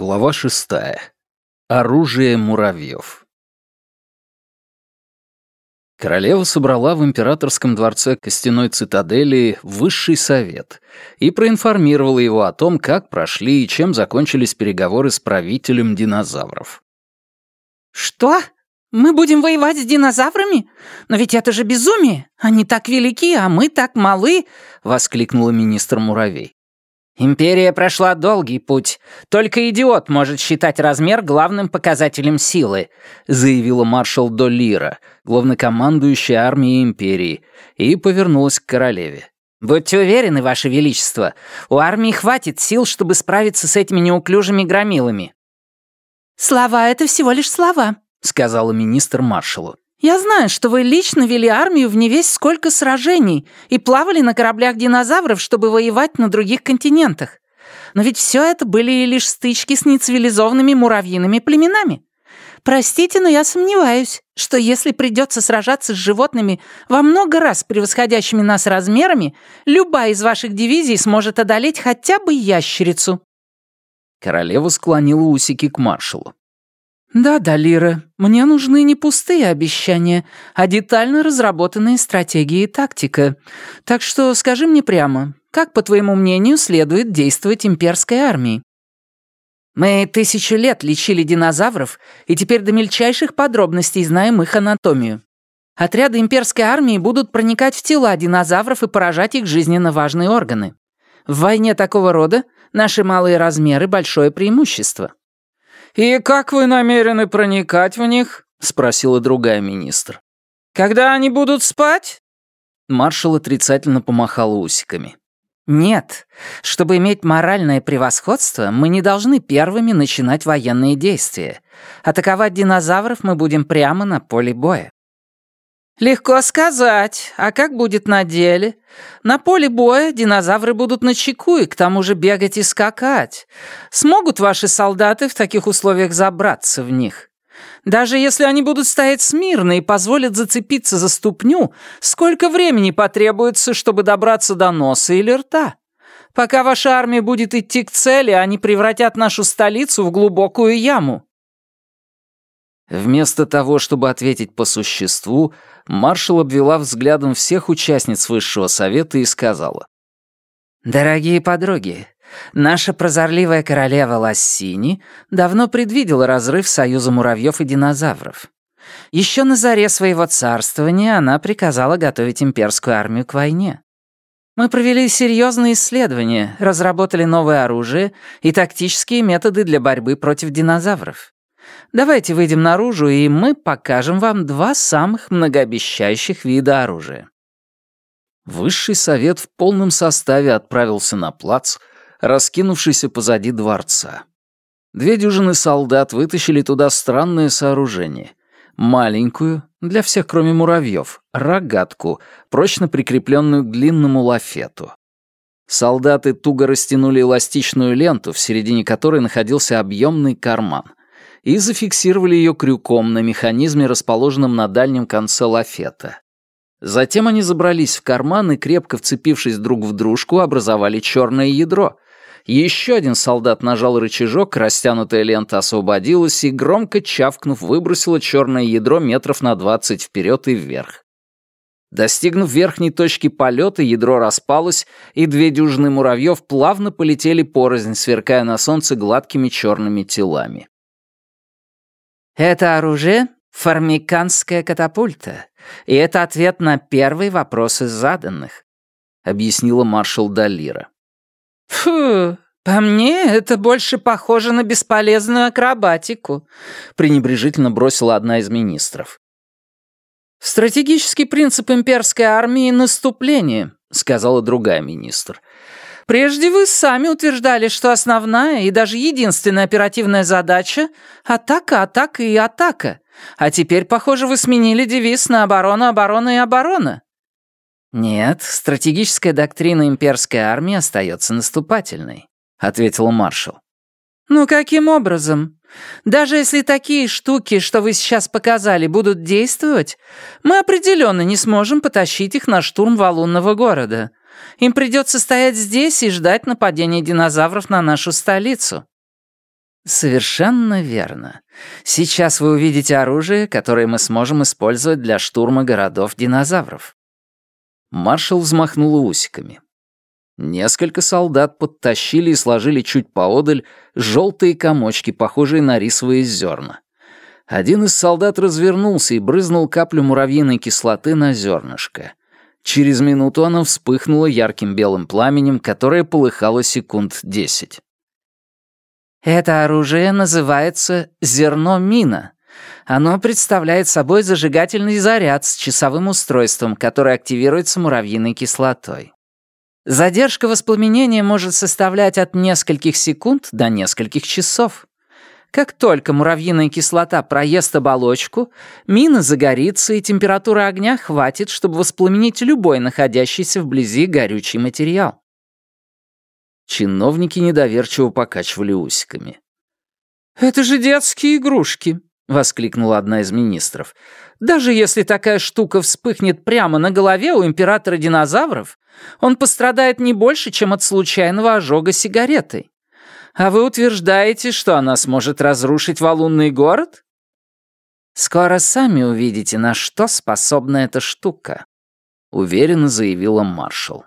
Глава шестая. Оружие муравьев. Королева собрала в императорском дворце костяной цитадели высший совет и проинформировала его о том, как прошли и чем закончились переговоры с правителем динозавров. «Что? Мы будем воевать с динозаврами? Но ведь это же безумие! Они так велики, а мы так малы!» — воскликнула министр муравей. Империя прошла долгий путь. Только идиот может считать размер главным показателем силы», заявила маршал Долира, главнокомандующая армией империи, и повернулась к королеве. «Будьте уверены, Ваше Величество, у армии хватит сил, чтобы справиться с этими неуклюжими громилами». «Слова — это всего лишь слова», — сказала министр маршалу. «Я знаю, что вы лично вели армию в невесть сколько сражений и плавали на кораблях динозавров, чтобы воевать на других континентах. Но ведь все это были лишь стычки с нецивилизованными муравьиными племенами. Простите, но я сомневаюсь, что если придется сражаться с животными во много раз превосходящими нас размерами, любая из ваших дивизий сможет одолеть хотя бы ящерицу». Королева склонила усики к маршалу. «Да, Далира, мне нужны не пустые обещания, а детально разработанные стратегии и тактика. Так что скажи мне прямо, как, по твоему мнению, следует действовать имперской армии?» «Мы тысячу лет лечили динозавров, и теперь до мельчайших подробностей знаем их анатомию. Отряды имперской армии будут проникать в тела динозавров и поражать их жизненно важные органы. В войне такого рода наши малые размеры — большое преимущество». «И как вы намерены проникать в них?» — спросила другая министр. «Когда они будут спать?» Маршал отрицательно помахал усиками. «Нет. Чтобы иметь моральное превосходство, мы не должны первыми начинать военные действия. Атаковать динозавров мы будем прямо на поле боя. «Легко сказать. А как будет на деле? На поле боя динозавры будут на чеку и к тому же бегать и скакать. Смогут ваши солдаты в таких условиях забраться в них? Даже если они будут стоять смирно и позволят зацепиться за ступню, сколько времени потребуется, чтобы добраться до носа или рта? Пока ваша армия будет идти к цели, они превратят нашу столицу в глубокую яму». Вместо того, чтобы ответить по существу, маршал обвела взглядом всех участниц высшего совета и сказала. «Дорогие подруги, наша прозорливая королева Лассини давно предвидела разрыв союза муравьев и динозавров. Еще на заре своего царствования она приказала готовить имперскую армию к войне. Мы провели серьезные исследования, разработали новое оружие и тактические методы для борьбы против динозавров. Давайте выйдем наружу, и мы покажем вам два самых многообещающих вида оружия». Высший совет в полном составе отправился на плац, раскинувшийся позади дворца. Две дюжины солдат вытащили туда странное сооружение. Маленькую, для всех кроме муравьев, рогатку, прочно прикрепленную к длинному лафету. Солдаты туго растянули эластичную ленту, в середине которой находился объемный карман — и зафиксировали ее крюком на механизме, расположенном на дальнем конце лафета. Затем они забрались в карман и, крепко вцепившись друг в дружку, образовали черное ядро. Еще один солдат нажал рычажок, растянутая лента освободилась и, громко чавкнув, выбросила черное ядро метров на двадцать вперед и вверх. Достигнув верхней точки полета, ядро распалось, и две дюжины муравьев плавно полетели порознь, сверкая на солнце гладкими черными телами. Это оружие — формиканская катапульта, и это ответ на первый вопрос из заданных», — объяснила маршал Далира. «Фу, по мне это больше похоже на бесполезную акробатику», — пренебрежительно бросила одна из министров. «Стратегический принцип имперской армии — наступление», — сказала другая министр. Прежде вы сами утверждали, что основная и даже единственная оперативная задача — атака, атака и атака. А теперь, похоже, вы сменили девиз на оборона, оборона и оборона. «Нет, стратегическая доктрина имперской армии остается наступательной», — ответил маршал. «Ну каким образом? Даже если такие штуки, что вы сейчас показали, будут действовать, мы определенно не сможем потащить их на штурм валунного города. Им придется стоять здесь и ждать нападения динозавров на нашу столицу». Совершенно верно. Сейчас вы увидите оружие, которое мы сможем использовать для штурма городов динозавров. Маршал взмахнул усиками. Несколько солдат подтащили и сложили чуть поодаль желтые комочки, похожие на рисовые зерна. Один из солдат развернулся и брызнул каплю муравьиной кислоты на зернышко. Через минуту она вспыхнула ярким белым пламенем, которое полыхало секунд десять. Это оружие называется «зерно-мина». Оно представляет собой зажигательный заряд с часовым устройством, который активируется муравьиной кислотой. Задержка воспламенения может составлять от нескольких секунд до нескольких часов. Как только муравьиная кислота проест оболочку, мина загорится, и температура огня хватит, чтобы воспламенить любой находящийся вблизи горючий материал. Чиновники недоверчиво покачивали усиками. «Это же детские игрушки!» — воскликнула одна из министров. «Даже если такая штука вспыхнет прямо на голове у императора динозавров, он пострадает не больше, чем от случайного ожога сигаретой. А вы утверждаете, что она сможет разрушить валунный город?» «Скоро сами увидите, на что способна эта штука», — уверенно заявила маршал.